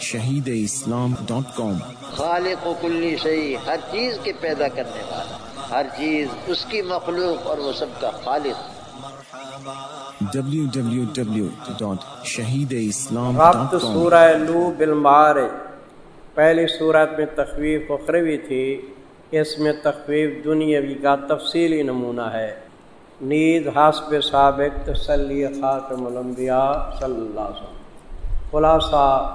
شہید اسلام ڈاٹ کام۔ خالق و کلی شہی ہر چیز کے پیدا کرنے والا ہر چیز اس کی مخلوق اور وہ سب کا خالق۔ www.shahideislam.com سورہ نو بالمار پہلی صورت میں تخویف اخروی تھی اس میں تخویف دنیاوی کا تفصیلی نمونہ ہے۔ نیز حسب سابق تسلی خاتم الانبیاء صلی اللہ علیہ وسلم۔ خلاصہ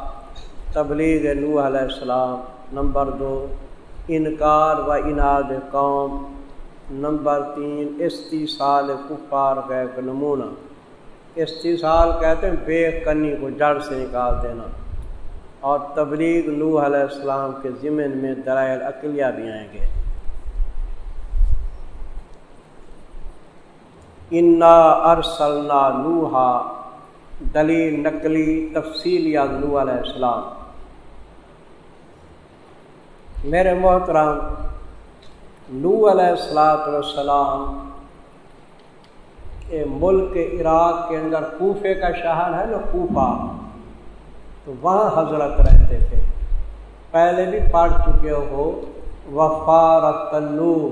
تبلیغ نوح علیہ السلام، نمبر دو، انکار و اناد قوم، نمبر تین استیصال کفار کا ایک نمونہ استیصال کہتے ہیں بے کنی کو جڑ سے نکال دینا۔ اور تبلیغ نوح علیہ السلام کے ضمن میں درائل عقلیہ بھی آئیں گے۔ انا ارسلنا نوحا، دلیل نقلی تفصیل یا نوح علیہ السلام۔ میرے محترم نو علیہ السلاۃ والسلام کے ملک عراق کے اندر کوفے کا شہر ہے نا کوفہ، تو وہاں حضرت رہتے تھے۔ پہلے بھی پڑھ چکے ہو وفارت تنور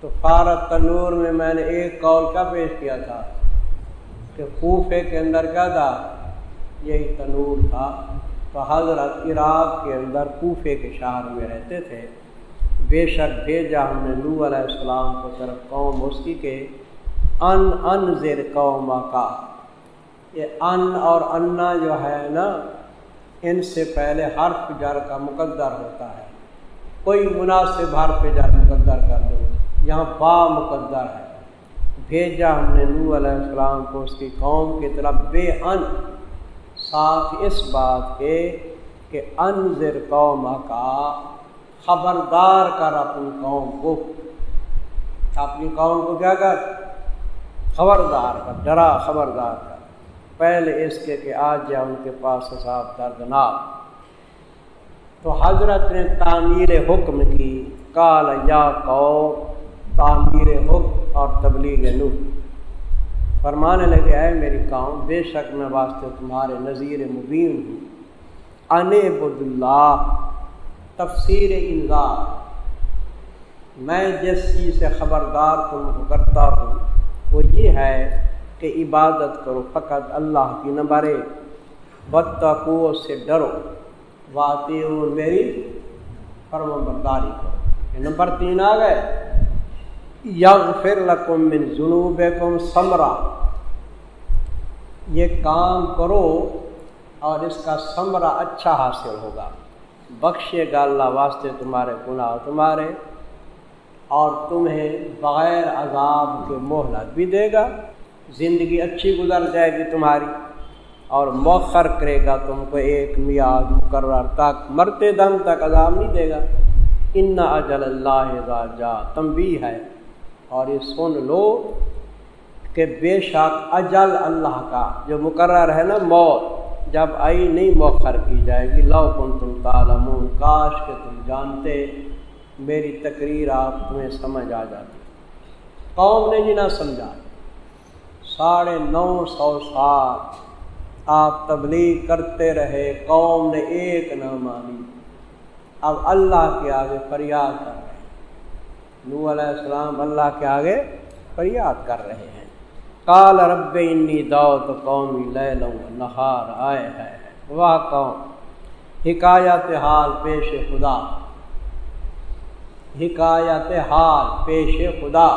تو فارت تنور میں میں نے ایک کال کا پیش کیا تھا کہ کوفے کے اندر کیا تھا؟ یہی تنور تھا۔ تو حضرت عراق کے اندر کوفے کے شہر میں رہتے تھے۔ بے شک بھیجا ہم نے نو علیہ السلام کو طرف قوم اس کی کہ ان ان زیر قوم کا۔ یہ ان اور انا جو ہے نا، ان سے پہلے حرف جر کا مقدر ہوتا ہے۔ کوئی مناسب حرف جر مقدر کر دو، یہاں با مقدر ہے۔ بھیجا ہم نے نو علیہ السلام کو اس کی قوم کی طرف بے ان ساتھ اس بات کے کہ انضر قوم کا خبردار کر اپنی قوم کو۔ اپنی قوم کو کیا کر؟ خبردار کر، ڈرا، خبردار کر۔ پہلے اس کے کہ آج جائے ان کے پاس حساب دردناک۔ تو حضرت نے تعمیر حکم کی کال یا قوم، تعمیر حکم اور تبلیغ نوح۔ فرمانے لگے، اے میری کام بے شک میں واسطے تمہارے نظیر مبین ہوں. ان اللہ تفسیر انگار میں جس چیز سے خبردار تم کو کرتا ہوں، وہ یہ ہے کہ عبادت کرو فقط اللہ کی نمبر ایک بدتقو سے ڈرو۔ واطی میری فرم برداری کرو۔ یہ نمبر تین آ گئے۔ یغفر لکم من ذنوبکم سمرا یہ کام کرو اور اس کا ثمرہ اچھا حاصل ہوگا۔ بخشے گا اللہ واسطے تمہارے گناہ تمہارے اور تمہیں بغیر عذاب کے مہلت بھی دے گا۔ زندگی اچھی گزر جائے گی تمہاری اور مؤخر کرے گا تم کو ایک میاد مقرر تک، مرتے دم تک عذاب نہیں دے گا۔ ان اجل اللہ جا تم بھی ہے۔ اور یہ سن لو کہ بے شک اجل اللہ کا جو مقرر ہے نا موت، جب آئی نہیں موخر کی جائے گی۔ لو کن تم تالمون کاش کہ تم جانتے، میری تقریر آپ تمہیں سمجھ آ جاتی۔ قوم نے جی نہ سمجھا، ساڑھے نو سو سال آپ تبلیغ کرتے رہے، قوم نے ایک نہ مانی۔ اب اللہ کے آگے فریاد کر نو علیہ السلام اللہ کے آگے فریاد کر رہے ہیں۔ کال رب انی دو تو قومی لے لوں نہار، آئے ہے، واہ قوم، حکایت حال پیش خدا۔ حکایت حال پیش خدا۔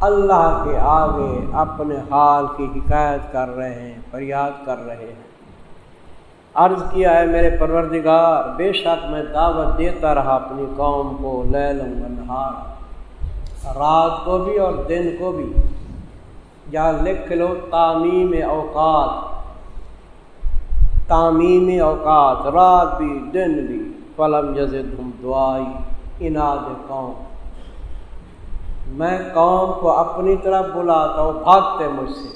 اللہ کے آگے اپنے حال کی حکایت کر رہے ہیں، فریاد کر رہے ہیں۔ عرض کیا ہے میرے پروردگار، بے شک میں دعوت دیتا رہا اپنی قوم کو لے لوں نہار، رات کو بھی اور دن کو بھی، یا لکھ لو تعمیم اوقات تعمیم اوقات، رات بھی، دن بھی، فلم جزد ہم دعائی اناد قوم۔ میں قوم کو اپنی طرف بلاتا ہوں، بھاگتے مجھ سے۔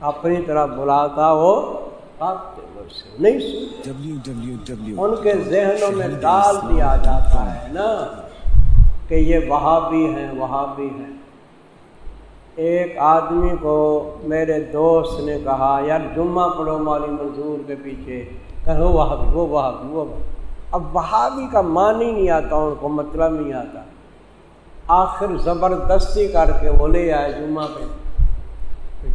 اپنی طرف بلاتا وہ بھاگتے نہیں ان کے ذہنوں میں ڈال دیا جاتا ہے نا کہ یہ وہاں بھی ہیں وہاں بھی ہیں۔ ایک آدمی کو میرے دوست نے کہا یار جمعہ پڑھو مالی منظور کے پیچھے۔ کہ وہ وہاں بھی وہ وہاں بھی وہ اب وہابی کا مان ہی نہیں آتا ان کو مطلب نہیں آتا۔ آخر زبردستی کر کے وہ لے آئے جمعہ پہ۔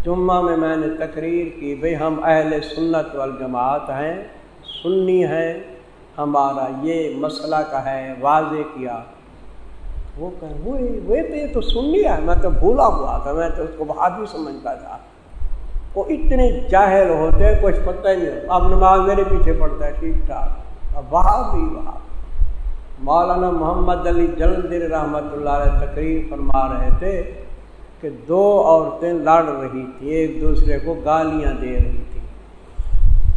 جمعہ میں میں نے تقریر کی، بھئی ہم اہل سنت والجماعت ہیں، سنی ہیں، ہمارا یہ مسئلہ کا ہے، واضح کیا۔ وہ کہ، وہ تو یہ تو سن لیا میں تو بھولا ہوا تھا، میں تو اس کو بہت بھی سمجھتا تھا۔ وہ اتنے جاہل ہوتے، کچھ پتہ ہی نہیں، اب نماز میرے پیچھے پڑتا ہے، ٹھیک ٹھاک۔ اب وہاں بھی، وہاں۔ مولانا محمد علی جلدر رحمۃ اللہ علیہ تقریر فرما رہے تھے کہ دو عورتیں لڑ رہی تھیں ایک دوسرے کو گالیاں دے رہی تھیں۔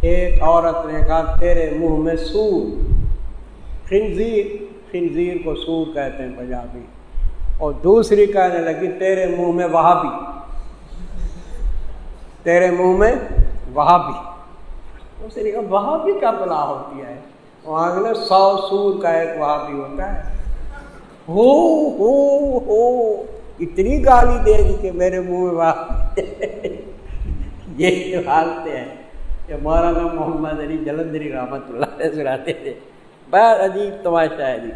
ایک عورت نے کہا تیرے منہ میں سور۔ خنزیر خنزیر کو سور کہتے ہیں پنجابی۔ اور دوسری کہنے لگی تیرے منہ میں وہاں بھی تیرے منہ میں وہاں بھی اس نے کہا وہاں بھی کیا بلا ہوتی ہے۔ وہاں نے سو سور کا ایک وہاں بھی ہوتا ہے۔ ہو ہو ہو۔ اتنی گالی دے دی کہ میرے منہ میں یہ حالتے ہیں کہ مولانا محمد علی جلندری رحمت اللہ سناتے تھے۔ بہت عجیب تماشا ہے جی۔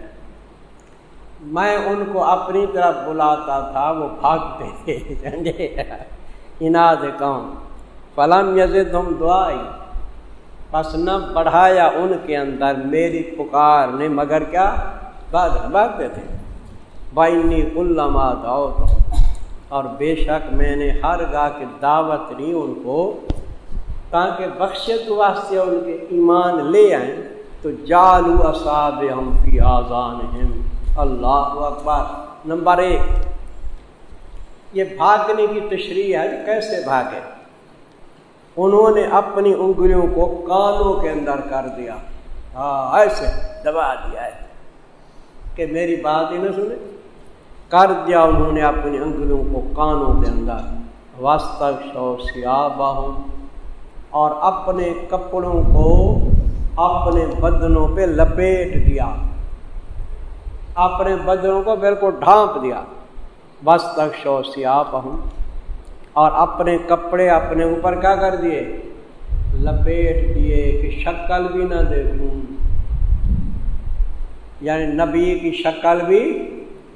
میں ان کو اپنی طرف بلاتا تھا، وہ بھاگتے تھے۔ اناد کون فلم یزد ہم دعائی۔ بس نہ بڑھایا ان کے اندر، میری پکار نے، مگر کیا؟ بھاگتے تھے بائنی علامہ دعوت اور بے شک میں نے ہر گاہ کی دعوت دی ان کو۔ تاکہ بخشت واسطے ان کے ایمان لے آئیں، تو جالو اصاب ہم فی آزان ہم اللہ اکبر۔ نمبر ایک۔ یہ بھاگنے کی تشریح ہے، کیسے بھاگے؟ انہوں نے اپنی انگلیوں کو کانوں کے اندر کر دیا۔ ہاں ایسے دبا دیا ہے کہ میری بات ہی نہ سنے۔ کر دیا انہوں نے اپنی انگلیوں کو کانوں کے اندر۔ واسطہ شو سیاب اور اپنے کپڑوں کو اپنے بدنوں پہ لپیٹ دیا۔ اپنے بدنوں کو بالکل ڈھانپ دیا۔ بس تک شو سیاپ ہوں اور اپنے کپڑے اپنے اوپر کیا کر دیے؟ لپیٹ دیے کہ شکل بھی نہ دیکھوں۔ یعنی نبی کی شکل بھی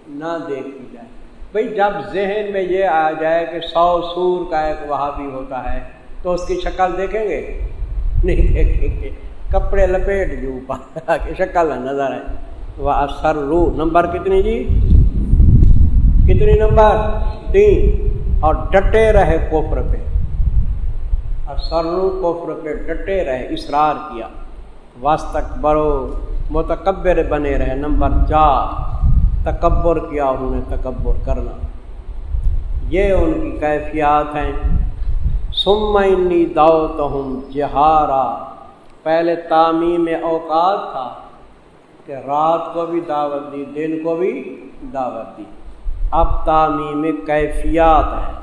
نہ دیکھی جائے۔ بھئی جب ذہن میں یہ آ جائے کہ سو سور کا ایک وہاں بھی ہوتا ہے، تو اس کی شکل دیکھیں گے؟ نہیں دیکھیں گے۔ کپڑے لپیٹ جو اوپر کہ شکل نظر ہے وہ اثر رو نمبر کتنی جی؟ کتنی نمبر؟ تین۔ اور ڈٹے رہے کوفر پہ۔ اثر رو کوفر پہ ڈٹے رہے اصرار کیا۔ واسطک برو متکبر بنے رہے۔ نمبر چار۔ تکبر کیا انہوں نے تکبر کرنا۔ یہ ان کی کیفیات ہیں۔ سم انی دعوت ہوں جہارا۔ پہلے تعمیم اوقات تھا کہ رات کو بھی دعوت دی، دن کو بھی دعوت دی۔ اب تعمیم کیفیات ہے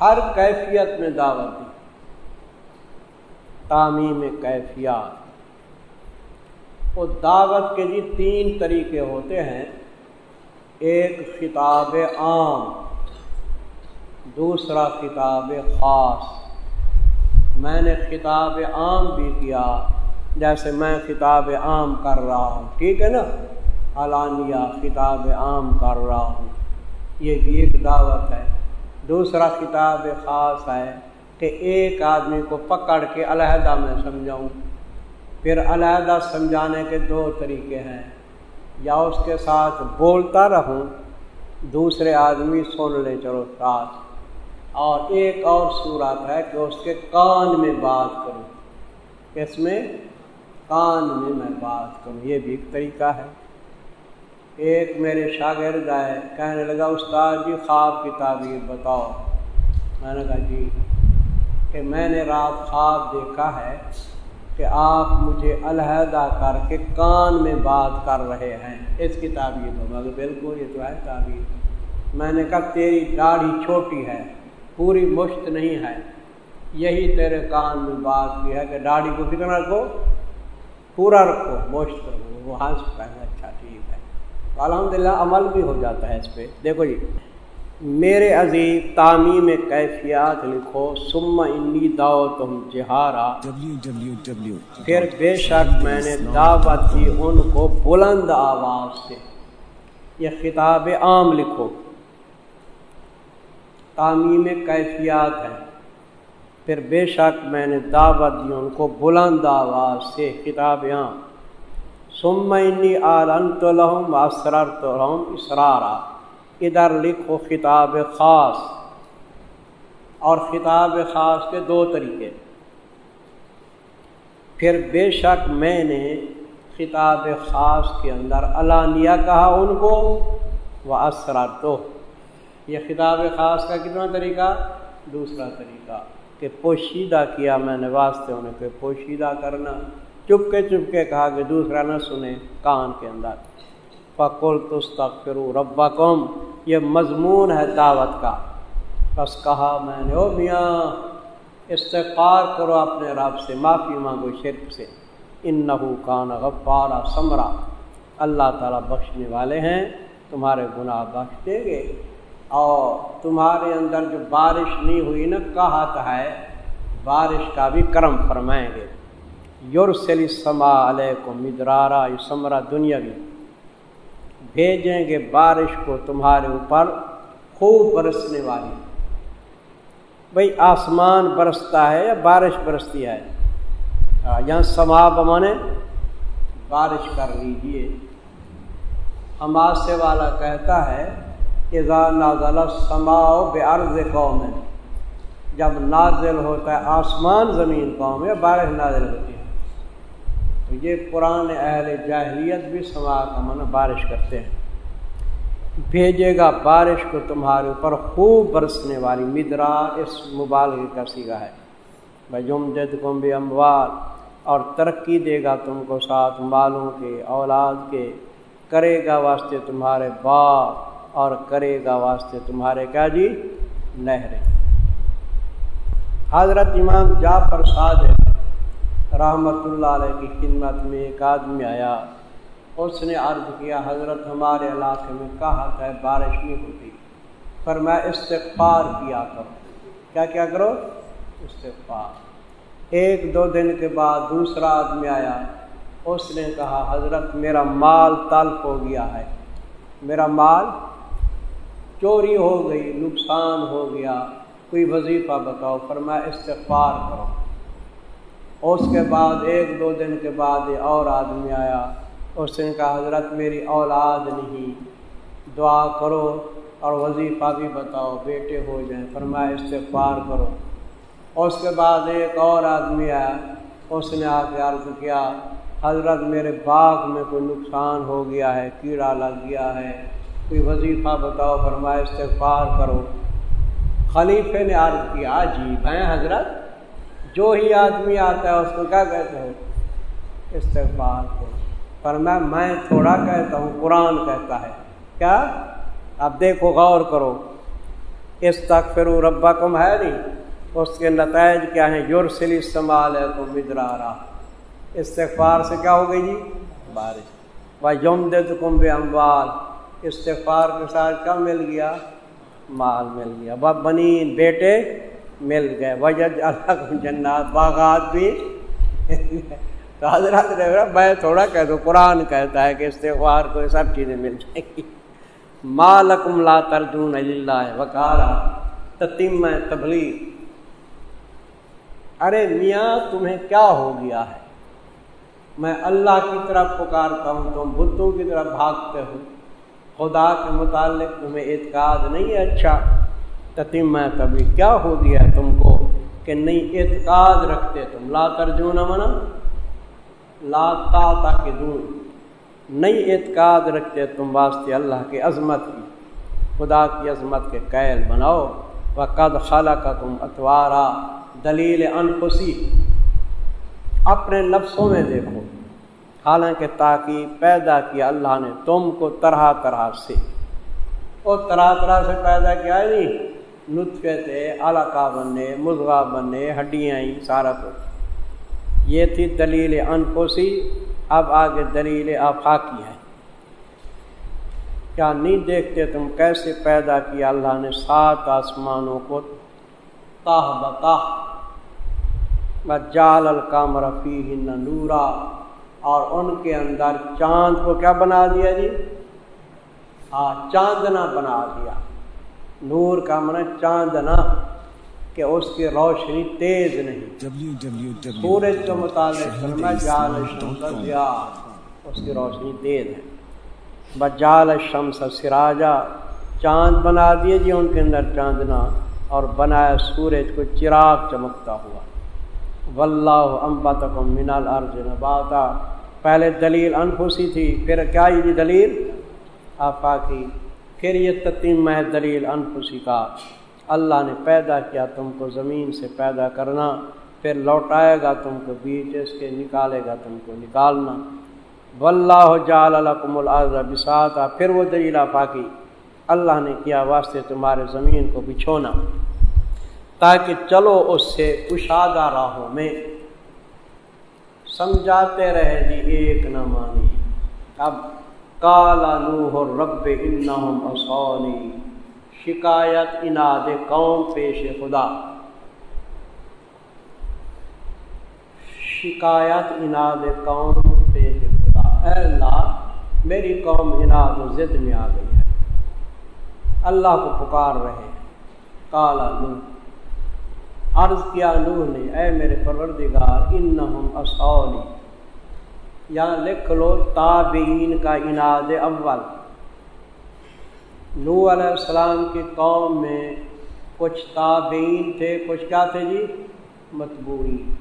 ہر کیفیت میں دعوت دی۔ تعمیم کیفیات۔ وہ دعوت کے جی تین طریقے ہوتے ہیں۔ ایک خطاب عام، دوسرا خطاب خاص۔ میں نے خطاب عام بھی کیا، جیسے میں خطاب عام کر رہا ہوں، ٹھیک ہے نا؟ علانیہ خطاب عام کر رہا ہوں۔ یہ بھی ایک دعوت ہے۔ دوسرا خطاب خاص ہے کہ ایک آدمی کو پکڑ کے علیحدہ میں سمجھاؤں۔ پھر علیحدہ سمجھانے کے دو طریقے ہیں۔ یا اس کے ساتھ بولتا رہوں، دوسرے آدمی سن لے چلو ساتھ، اور ایک اور صورت ہے کہ اس کے کان میں بات کروں۔ کس میں؟ کان میں میں بات کروں، یہ بھی ایک طریقہ ہے۔ ایک میرے شاگرد آئے، کہنے لگا، استاد جی خواب کی تعبیر بتاؤ۔ میں نے کہا جی کہ میں نے رات خواب دیکھا ہے کہ آپ مجھے علیحدہ کر کے کان میں بات کر رہے ہیں۔ اس کی تعبیر ہو، مگر بالکل یہ تو ہے تعبیر۔ میں نے کہا، تیری داڑھی چھوٹی ہے، پوری مشت نہیں ہے۔ یہی تیرے کان میں بات کی ہے کہ داڑھی کو کتنا رکھو؟ پورا رکھو، مشت رکھو وہ ہنس پہلے اچھا ٹھیک ہے۔ الحمد للہ عمل بھی ہو جاتا ہے اس پہ۔ دیکھو جی میرے عزیز، تعمیم کیفیات لکھو سم انی داؤ تم جہارا۔ پھر بے شک میں نے دعوت دی ان کو بلند آواز سے۔ یہ خطاب عام لکھو۔ تعمیم کیفیات ہے۔ پھر بے شک میں نے دعوت دی ان کو بلند آواز سے۔ خطاب عام۔ سم انی عالن تو لہم اسرر تو اسرارا۔ ادھر لکھو خطاب خاص اور خطاب خاص کے دو طریقے۔ پھر بے شک میں نے خطاب خاص کے اندر علانیہ کہا ان کو وہ اسرار تو یہ خطاب خاص کا کتنا طریقہ؟ دوسرا طریقہ کہ پوشیدہ کیا میں نے واسطے انہیں پہ پوشیدہ کرنا۔ چپ کے چپ کے کہا کہ دوسرا نہ سنے کان کے اندر۔ فکل تستغفروا ربکم یہ مضمون ہے دعوت کا۔ بس کہا میں نے، او میاں، استغفار کرو اپنے رب سے، معافی مانگو شرک سے۔ ان نحو کان غفارا ثمرا اللہ تعالیٰ بخشنے والے ہیں، تمہارے گناہ بخش دیں گے۔ اور تمہارے اندر جو بارش نہیں ہوئی نا، کہا ہے، بارش کا بھی کرم فرمائیں گے۔ یورسلی سما علیہ کو مدرارا، یہ ثمرا دنیا بھی بھیجیں گے بارش کو تمہارے اوپر، خوب برسنے والی۔ بھائی آسمان برستا ہے یا بارش برستی ہے؟ یہاں سما بمانے بارش کر لیجیے ہماسے والا کہتا ہے کہ نازل سماؤ بے عرض قوم۔ جب نازل ہوتا ہے آسمان زمین قوم یا بارش نازل ہوتی ہے۔ تو یہ پرانے اہل جاہلیت بھی سما کا من بارش کرتے ہیں۔ بھیجے گا بارش کو تمہارے اوپر خوب برسنے والی مدرا اس مبالغ کا سیگا ہے۔ بھائی جم جد کم بھی اموال اور ترقی دے گا تم کو ساتھ مالوں کے، اولاد کے۔ کرے گا واسطے تمہارے باپ اور کرے گا واسطے تمہارے کیا جی؟ نہریں۔ حضرت امام جا پر صادق رحمت اللہ علیہ کی خدمت میں ایک آدمی آیا۔ اس نے عرض کیا، حضرت ہمارے علاقے میں کہا ہے؟ بارش نہیں ہوتی۔ پر میں استغفار کیا کروں۔ کیا کیا کرو؟ استغفار۔ ایک دو دن کے بعد دوسرا آدمی آیا۔ اس نے کہا، حضرت میرا مال تلف ہو گیا ہے۔ میرا مال چوری ہو گئی، نقصان ہو گیا۔ کوئی وظیفہ بتاؤ، پر میں استغفار کروں۔ اس کے بعد ایک دو دن کے بعد اور آدمی آیا اس نے کہا، حضرت میری اولاد نہیں، دعا کرو اور وظیفہ بھی بتاؤ، بیٹے ہو جائیں، فرمایا، استغفار کرو۔ اس کے بعد ایک اور آدمی آیا، اس نے آ کے عرض کیا، حضرت میرے باغ میں کوئی نقصان ہو گیا ہے، کیڑا لگ گیا ہے، کوئی وظیفہ بتاؤ، فرمایا، استغفار کرو۔ خلیفے نے عرض کیا جی بھائی حضرت۔ جو ہی آدمی آتا ہے، اس کو کیا کہتے ہو استغفار کو۔ پر میں میں تھوڑا کہتا ہوں، قرآن کہتا ہے۔ کیا؟ اب دیکھو، غور کرو۔ اس تک پھر ربا کم ہے نہیں؟ اس کے نتائج کیا ہیں؟ یورسلی استعمال ہے تو مدرارا۔ استغفار سے کیا ہو گئی جی؟ بارش۔ بھائی یوم دے تو کم بے اموال استغفار کے ساتھ کیا مل گیا؟ مال مل گیا۔ بنی بیٹے مل گئے۔ وجد الگ جنات، باغات بھی۔ تو حضرات میں تھوڑا کہہ دوں، قرآن کہتا ہے کہ استغفار کو سب چیزیں مل جائیں۔ گی مالکم لا ترجون اللہ وکارا تتیم تبلیغ۔ ارے میاں، تمہیں کیا ہو گیا ہے؟ میں اللہ کی طرف پکارتا ہوں، تم بتوں کی طرف بھاگتے ہو۔ خدا کے متعلق تمہیں اعتقاد نہیں ہے؟ اچھا۔ تتیم کبھی کیا ہو گیا ہے تم کو کہ نہیں اعتقاد رکھتے تم؟ لا ترجون منا لا تا کے دون نہیں اعتقاد رکھتے تم واسطے اللہ کی عظمت کی۔ خدا کی عظمت کے قید بناؤ۔ و قد خالہ کا تم اتوارا دلیل انفسی۔ اپنے نفسوں میں دیکھو۔ حالانکہ تاکہ پیدا کیا اللہ نے تم کو طرح طرح سے۔ اور طرح طرح سے پیدا کیا نہیں؟ نطفے تھے علاقہ بننے، مضغہ بننے، ہڈیاں سارا کچھ۔ یہ تھی دلیل انفوسی۔ اب آگے دلیل آفاقی ہے۔ کیا نہیں دیکھتے تم کیسے پیدا کیا اللہ نے سات آسمانوں کو؟ تاہ بتاہ جال القام رفیع نورا۔ اور ان کے اندر چاند کو کیا بنا دیا جی؟ ہاں چاندنا بنا دیا۔ نور کا من چاندنا کہ اس کی روشنی تیز نہیں۔ سورج کے دیا اس کی روشنی تیز ہے۔ بجال شمس سراجا چاند بنا دیے جی ان کے اندر چاندنا اور بنایا سورج کو چراغ چمکتا ہوا۔ واللہ امبت کو من الارض نباتا۔ پہلے دلیل انفسی تھی پھر کیا یہ دلیل؟ آفا کی پھر یہ تتیم ہے دلیل انفسی کا۔ اللہ نے پیدا کیا تم کو زمین سے پیدا کرنا، پھر لوٹائے گا تم کو بیچ اس کے نکالے گا تم کو نکالنا۔ واللہ جال القم العض بساتا پھر وہ دلیل آفا کی۔ اللہ نے کیا واسطے تمہارے زمین کو بچھونا۔ تاکہ چلو اس سے کشادہ راہوں میں۔ سمجھاتے رہے جی ایک نہ مانی۔ اب کالا نوح رب انہم اصولی شکایت اناد قوم پیش خدا۔ شکایت اناد قوم پیش خدا۔ اے اللہ، میری قوم اناد و ضد میں آ گئی ہے۔ اللہ کو پکار رہے۔ کالا نوح۔ عرض کیا نوح نے، اے میرے پروردگار، انہم اصولی یہاں لکھ لو تابعین کا اناد اول۔ نو علیہ السلام کی قوم میں کچھ تابعین تھے، کچھ کیا تھے جی؟ متبوئین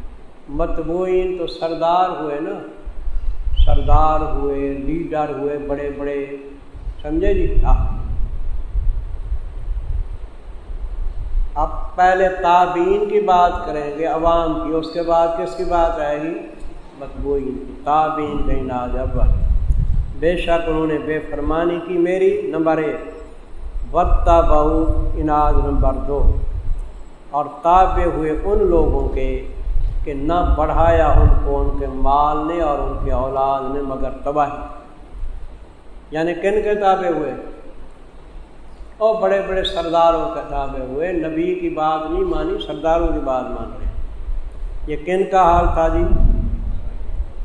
متبوئین تو سردار ہوئے نا۔ سردار ہوئے، لیڈر ہوئے، بڑے بڑے۔ سمجھے جی؟ ہاں۔ اب پہلے تابین کی بات کریں گے، عوام کی، اس کے بعد کس کی بات آئے گی؟ متبوئی تابین کا اناج اول بے شک انہوں نے بے فرمانی کی میری نمبر ایک۔ وطا بہو اناج نمبر دو۔ اور تابع ہوئے ان لوگوں کے کہ نہ بڑھایا ان کو ان کے مال نے اور ان کے اولاد نے مگر تباہی۔ یعنی کن کے تابع ہوئے؟ اور بڑے بڑے سرداروں کا تابع ہوئے۔ نبی کی بات نہیں مانی، سرداروں کی بات مان رہے یہ کن کا حال تھا جی؟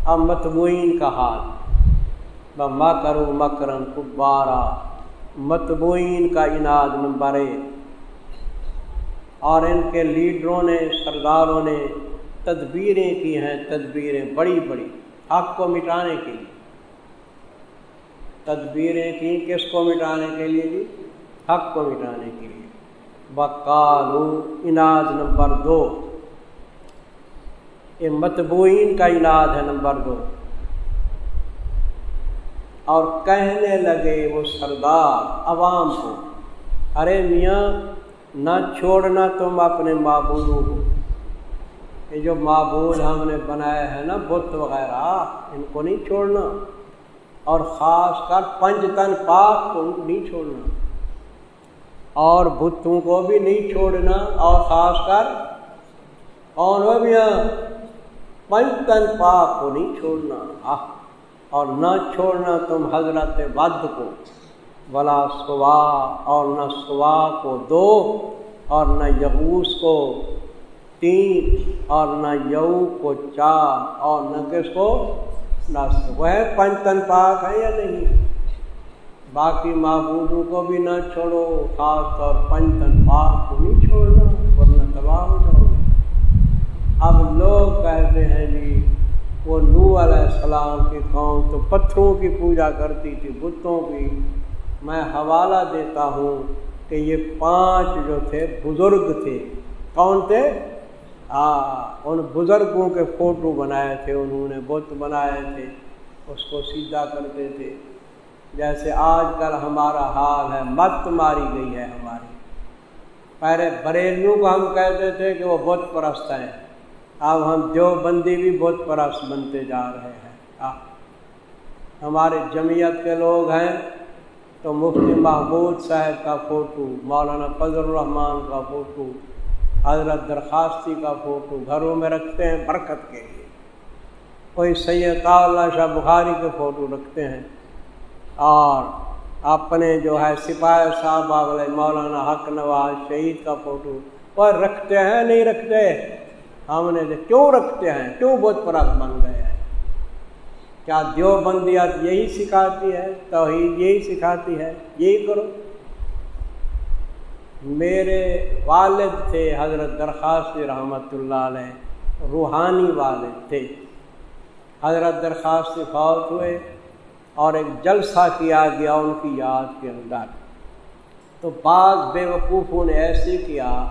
اب متبوئین کا حال۔ بما کرو مکرن کبارا۔ متبوئین کا انعد نمبر ایک۔ اور ان کے لیڈروں نے، سرداروں نے تدبیریں کی ہیں، تدبیریں بڑی بڑی۔ حق کو مٹانے کے لیے۔ تدبیریں کی کس کو مٹانے کے لیے جی؟ حق کو مٹانے کے لیے۔ بکالو اناج نمبر دو۔ یہ متبوئین کا اناج ہے نمبر دو۔ اور کہنے لگے وہ سردار عوام کو، ارے میاں، نہ چھوڑنا تم اپنے معبودوں کو۔ یہ جو معبود ہم نے بنایا ہے نا، بت وغیرہ، ان کو نہیں چھوڑنا۔ اور خاص کر پنج تن پاک کو نہیں چھوڑنا۔ اور بتوں کو بھی نہیں چھوڑنا۔ اور خاص کر اور بھی پنچتن پاک کو نہیں چھوڑنا اور نہ چھوڑنا تم حضرت ود کو۔ بلا سوا، اور نہ سوا کو دو، اور نہ یغوس کو تین، اور نہ یو کو چار، اور نہ کس کو؟ نہ وہ پنچتن پاک ہے یا نہیں؟ باقی معبودوں کو بھی نہ چھوڑو، خاص طور پنچن پاک کو نہیں چھوڑنا، ورنہ تباہ ہو اب لوگ کہتے ہیں جی وہ نو علیہ السلام کی قوم تو پتھروں کی پوجا کرتی تھی، بتوں کی۔ میں حوالہ دیتا ہوں کہ یہ پانچ جو تھے، بزرگ تھے۔ کون تھے؟ ہاں ان بزرگوں کے فوٹو بنائے تھے، انہوں نے بت بنائے تھے، اس کو سیدھا کرتے تھے۔ جیسے آج کل ہمارا حال ہے، مت ماری گئی ہے ہماری۔ پہلے بریلیوں کو ہم کہتے تھے کہ وہ بت پرست ہیں۔ اب ہم جو بندی بھی بت پرست بنتے جا رہے ہیں۔ ہمارے جمعیت کے لوگ ہیں تو مفتی محبود صاحب کا فوٹو، مولانا فضل الرحمان کا فوٹو، حضرت درخواستی کا فوٹو گھروں میں رکھتے ہیں برکت کے لیے۔ کوئی سید اللہ شاہ بخاری کے فوٹو رکھتے ہیں۔ اور اپنے جو ہے سپاہی صاحب والے مولانا حق نواز شہید کا فوٹو پر رکھتے ہیں، نہیں رکھتے؟ ہم نے کیوں رکھتے ہیں؟ کیوں بہت پرت بن گئے ہیں؟ کیا دیو بندیات یہی سکھاتی ہے؟ توحید یہی سکھاتی ہے؟ یہی کرو۔ میرے والد تھے حضرت درخواست رحمۃ اللہ علیہ، روحانی والد تھے۔ حضرت درخواست فوت ہوئے اور ایک جلسہ کیا گیا ان کی یاد کے اندر۔ تو بعض بے وقوفوں نے ایسے کیا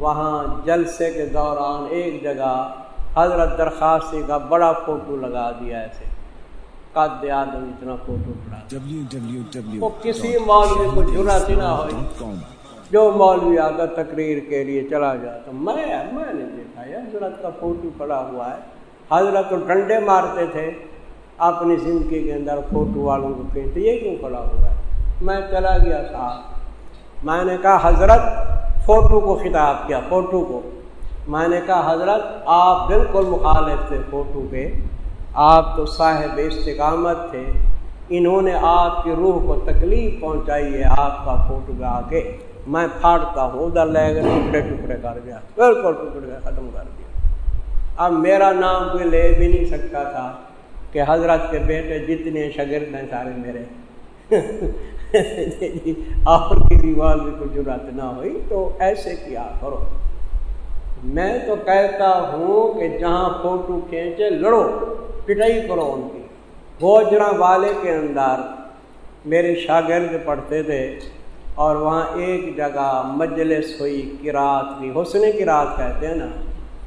وہاں جلسے کے دوران ایک جگہ حضرت درخواستی کا بڑا فوٹو لگا دیا ایسے قد آدم اتنا فوٹو پڑا۔ وہ کسی مولوی کو ضرورت نہ ہوئی۔ جو مولوی آتا تقریر کے لیے چلا جاتا۔ میں میں نے دیکھا یہ حضرت کا فوٹو پڑا ہوا ہے۔ حضرت ڈنڈے مارتے تھے۔ اپنی زندگی کے اندر فوٹو والوں کو کہتے، یہ کیوں پڑا ہوا ہے؟ میں چلا گیا صاحب۔ میں نے کہا، حضرت فوٹو کو خطاب کیا، فوٹو کو۔ میں نے کہا، حضرت، آپ بالکل مخالف تھے فوٹو کے آپ تو صاحب استقامت تھے۔ انہوں نے آپ کی روح کو تکلیف پہنچائی ہے آپ کا فوٹو گا کے میں پھاڑتا ہوں، ادھر لے گئے، ٹکڑے ٹکڑے کر گیا۔ بالکل ٹکڑے ختم کر دیا۔ اب میرا نام کوئی لے بھی نہیں سکتا تھا کہ حضرت کے بیٹے جتنے شگرد ہیں سارے میرے۔ آپ کی دیوار میں کوئی ضرورت نہ ہوئی تو ایسے کیا کرو۔ میں تو کہتا ہوں کہ جہاں فوٹو کھینچے لڑو، پٹائی کرو ان کی۔ گوجرا والے کے اندر میرے شاگرد پڑھتے تھے اور وہاں ایک جگہ مجلس ہوئی، کراط کی حسن کی رات کہتے ہیں نا،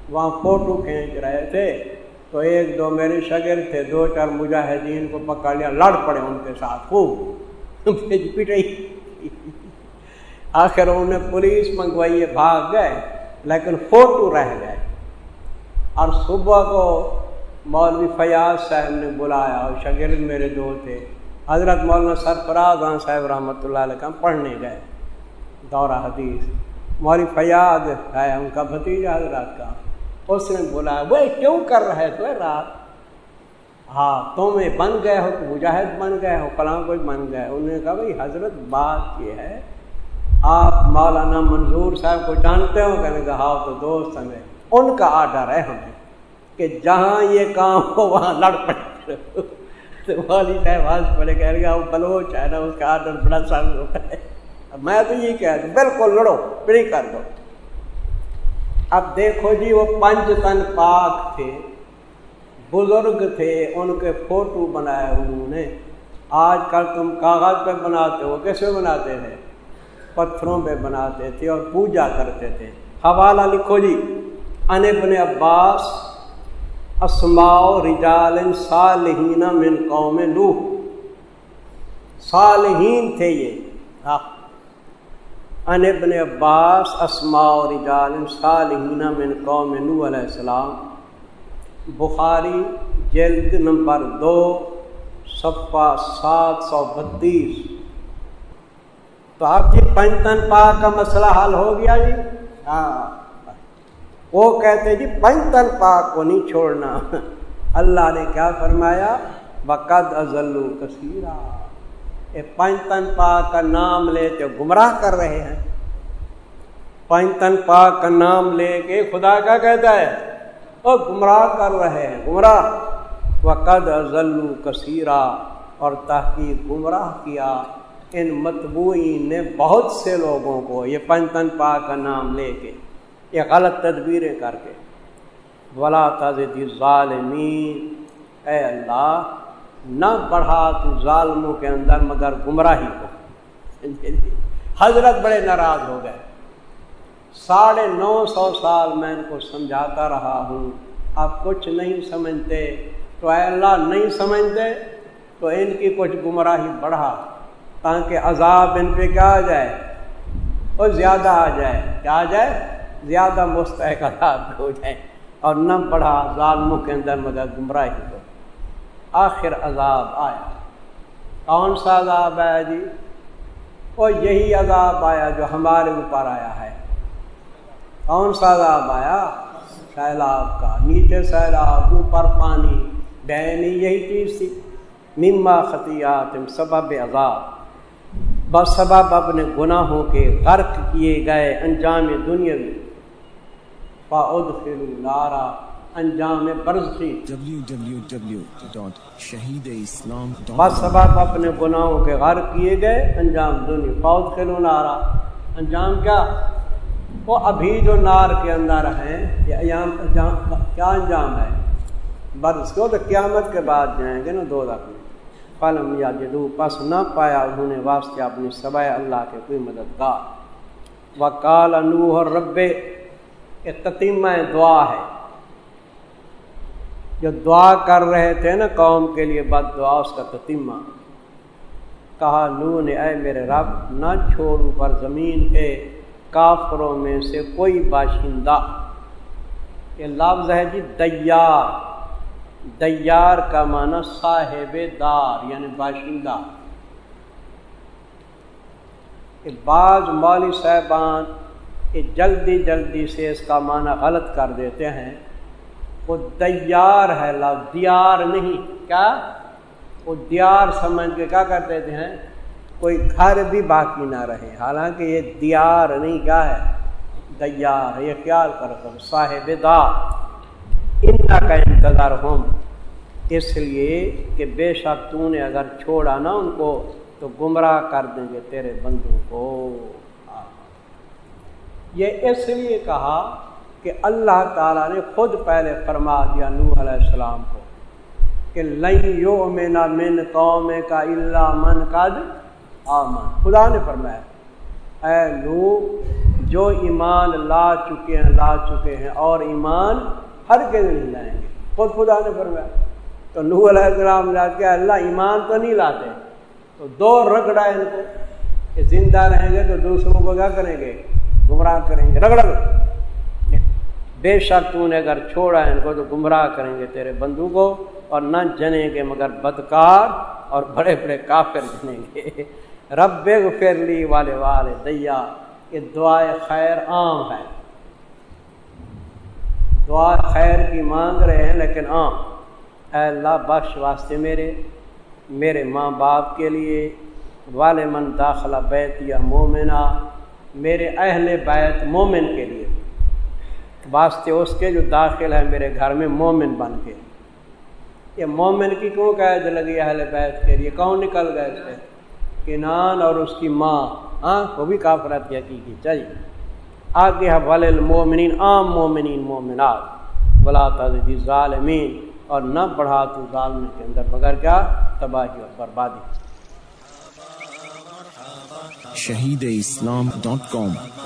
وہاں فوٹو کھینچ رہے تھے۔ تو ایک دو میرے شگر تھے، دو چار مجاہدین کو پکڑ لیا، لڑ پڑے ان کے ساتھ، خوب۔ پٹائی آخر انہوں نے پولیس منگوائی بھاگ گئے، لیکن فوٹو رہ گئے۔ اور صبح کو مولوی فیاض صاحب نے بلایا، اور شگرد میرے دو تھے۔ حضرت مولانا سرفراز خان صاحب رحمۃ اللہ علیہ پڑھنے گئے۔ دورہ حدیث۔ مولوی فیاض ہے، ان کا بھتیجا حضرات کا۔ اس نے بولا وہ کیوں کر رہے تھے رات؟ ہاں تم بن گئے ہو تو مجاہد بن گئے ہو کلام کوئی بن گئے انہوں نے کہا، بھائی، حضرت بات یہ ہے، آپ مولانا منظور صاحب کو جانتے ہو؟ کہنے کہا ہاں تو دوست ہمیں۔ ان کا آڈر ہے ہمیں کہ جہاں یہ کام ہو، وہاں لڑ پڑے۔ تو والی صاحب آج پڑے کہہ رہے ہاں، وہ بلوچ ہے نا، اس کا آڈر بڑا سال ہو ہے۔ میں تو یہ کہہ دوں بالکل لڑو پڑی کر دو۔ اب دیکھو جی وہ پنج تن پاک تھے۔ بزرگ تھے، ان کے فوٹو بنائے انہوں نے۔ آج کل تم کاغذ پہ بناتے ہو، کیسے بناتے تھے پتھروں پہ بناتے تھے اور پوجا کرتے تھے۔ حوالہ لکھو جی ان ابن عباس اسماؤ رجال صالحین من قوم نوح۔ صالحین تھے یہ۔ ہاں۔ ان ابن عباس، اسماء رجال صالحین من قوم نو علیہ السلام۔ بخاری جلد نمبر دو صفحہ سات سو بتیس۔ تو آپ جی پنجتن پاک کا مسئلہ حل ہو گیا جی؟ ہاں۔ وہ کہتے جی پنجتن پاک کو نہیں چھوڑنا۔ اللہ نے کیا فرمایا؟ بقد ازلو کثیرہ پنجتن پاک کا نام لے کے گمراہ کر رہے ہیں۔ پنجتن پاک کا نام لے کے خدا کا کہتا ہے؟ وہ گمراہ کر رہے ہیں، گمراہ۔ و قد ازلو کثیرہ اور تحقیق گمراہ کیا۔ ان متبوئین نے بہت سے لوگوں کو یہ پنجتن پاک کا نام لے کے، یہ غلط تدبیریں کر کے۔ ولا تاز ظالمین اے اللہ، نہ بڑھا تو ظالموں کے اندر مگر گمراہی کو۔ حضرت بڑے ناراض ہو گئے۔ ساڑھے نو سو سال میں ان کو سمجھاتا رہا ہوں۔ اب کچھ نہیں سمجھتے، تو اے اللہ نہیں سمجھتے تو ان کی کچھ گمراہی بڑھا تاکہ عذاب ان پہ کیا آ جائے اور زیادہ آ جائے۔ کیا آ جائے؟ زیادہ مستحق عذاب ہو جائے اور نہ بڑھا ظالموں کے اندر مگر گمراہی کو آخر عذاب آیا۔ کون سا عذاب آیا جی؟ وہ یہی عذاب آیا جو ہمارے اوپر آیا ہے۔ کون سا عذاب آیا؟ سیلاب کا نیچے سیلاب اوپر پانی بہنی یہی چیز تھی۔ مما خطیات سبب عذاب۔ بس سبب اپنے گناہوں کے غرق کیے گئے انجام دنیا میں۔ فاؤد خلو نارا انجام برزخی۔ www.shahideislam.com بس سبب اپنے گناہوں کے غرق کیے گئے انجام دنیا۔ فاؤد خلو نارا انجام کیا؟ وہ ابھی جو نار کے اندر ہیں، یہ کیا انجام ہے؟ برس کو تو قیامت کے بعد جائیں گے نا دو رقم فلم یا جدو پس نہ پایا انہوں نے واسطے اپنی سبائے اللہ کے کوئی مددگار۔ وکال انوح اور رب تتیمہ دعا ہے۔ جو دعا کر رہے تھے نا قوم کے لیے بد دعا، اس کا تتیمہ۔ کہا نو نے، اے میرے رب، نہ چھوڑوں پر زمین کے کافروں میں سے کوئی باشندہ۔ یہ لفظ ہے جی دیار۔ دیار کا معنی صاحب دار یعنی باشندہ۔ کہ بعض مولوی صاحبان یہ جلدی جلدی سے اس کا معنی غلط کر دیتے ہیں۔ وہ دیار ہے لفظ، دیار نہیں۔ کیا؟ وہ دیار سمجھ کے کیا کرتے تھے کوئی گھر بھی باقی نہ رہے۔ حالانکہ یہ دیار نہیں، کیا ہے؟ دیار، یہ خیال کرو صاحب دار۔ ان کا انتظار ہوں اس لیے کہ بے شک تو نے اگر چھوڑا نا ان کو، تو گمراہ کر دیں گے تیرے بندوں کو۔ یہ اس لیے کہا کہ اللہ تعالیٰ نے خود پہلے فرما دیا نوح علیہ السلام کو کہ لئی یو مینا من قوم کا اللہ من کد آمن۔ خدا نے فرمایا، اے نو جو ایمان لا چکے ہیں، لا چکے ہیں اور ایمان ہر کے نہیں لائیں گے۔ خود خدا نے فرمایا، تو نوح علیہ السلام نے کہ اللہ ایمان تو نہیں لاتے، تو دو رگڑا ان کو، کہ زندہ رہیں گے تو دوسروں کو کیا کریں گے؟ گمراہ کریں گے۔ رگڑ بے شک تو نے اگر چھوڑا ان کو، تو گمراہ کریں گے تیرے بندو کو اور نہ جنیں گے مگر بدکار اور بڑے بڑے کافر جنیں گے۔ رب لی والے والے دیا یہ دعائے خیر عام ہے۔ دعا خیر کی مانگ رہے ہیں لیکن عام۔ اے اللہ، بخش واسطے میرے میرے ماں باپ کے لیے، والے من داخلہ بیت یا مومنہ، میرے اہل بیت مومن کے لیے۔ واسطے اس کے جو داخل ہے میرے گھر میں مومن بن کے۔ یہ مومن کی کیوں قید لگی اہل بیت کے لیے؟ کون نکل گئے تھے؟ کنان اور اس کی ماں ہاں وہ بھی کافرت کی حقیقی چاہیے آگے ہے، ول المومنین عام مومنین مومنات بلا تجی ظالمین اور نہ بڑھا تو ظالم کے اندر، مگر کیا؟ تباہی اور بربادی۔ شہید اسلام ڈاٹ کام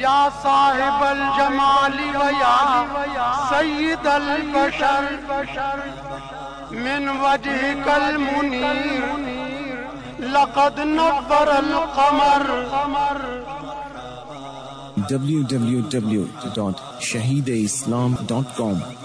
یا صاحب الجمال ویا سید البشر من وجه کل منیر لقد نبر القمر. www.shahideislam.com